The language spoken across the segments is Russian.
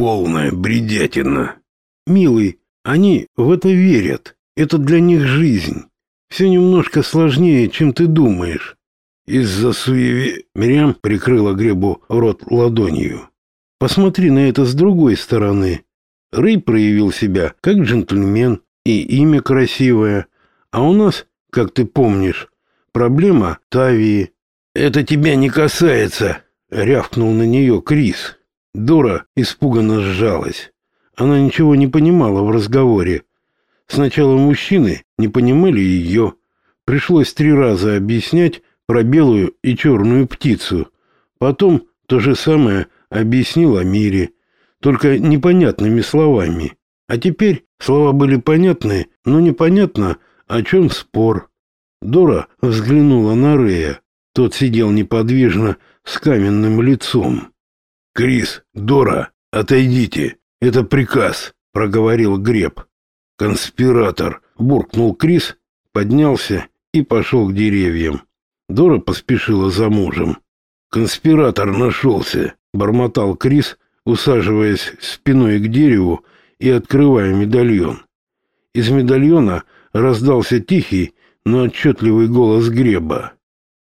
Полная бредятина. Милый, они в это верят. Это для них жизнь. Все немножко сложнее, чем ты думаешь. Из-за суеви Мирям прикрыла Гребу рот ладонью. Посмотри на это с другой стороны. Рэй проявил себя как джентльмен, и имя красивое. А у нас, как ты помнишь, проблема Тавии. Это тебя не касается, рявкнул на нее Крис. Дора испуганно сжалась. Она ничего не понимала в разговоре. Сначала мужчины не понимали ее. Пришлось три раза объяснять про белую и черную птицу. Потом то же самое объяснил о мире, только непонятными словами. А теперь слова были понятны, но непонятно, о чем спор. Дора взглянула на Рея. Тот сидел неподвижно с каменным лицом. «Крис, Дора, отойдите, это приказ», — проговорил Греб. «Конспиратор!» — буркнул Крис, поднялся и пошел к деревьям. Дора поспешила за мужем. «Конспиратор нашелся!» — бормотал Крис, усаживаясь спиной к дереву и открывая медальон. Из медальона раздался тихий, но отчетливый голос Греба.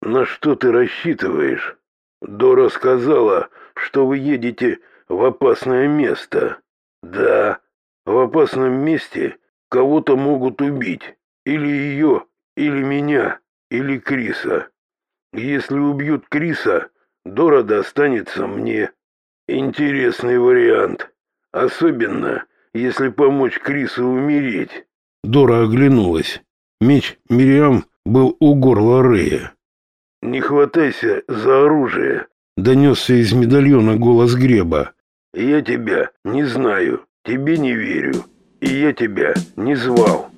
«На что ты рассчитываешь? Дора сказала, что вы едете в опасное место. Да, в опасном месте Кого-то могут убить. Или ее, или меня, или Криса. Если убьют Криса, Дора достанется мне. Интересный вариант. Особенно, если помочь Крису умереть. Дора оглянулась. Меч Мириам был у горла Рея. «Не хватайся за оружие», — донесся из медальона голос Греба. «Я тебя не знаю, тебе не верю» и я тебя не звал.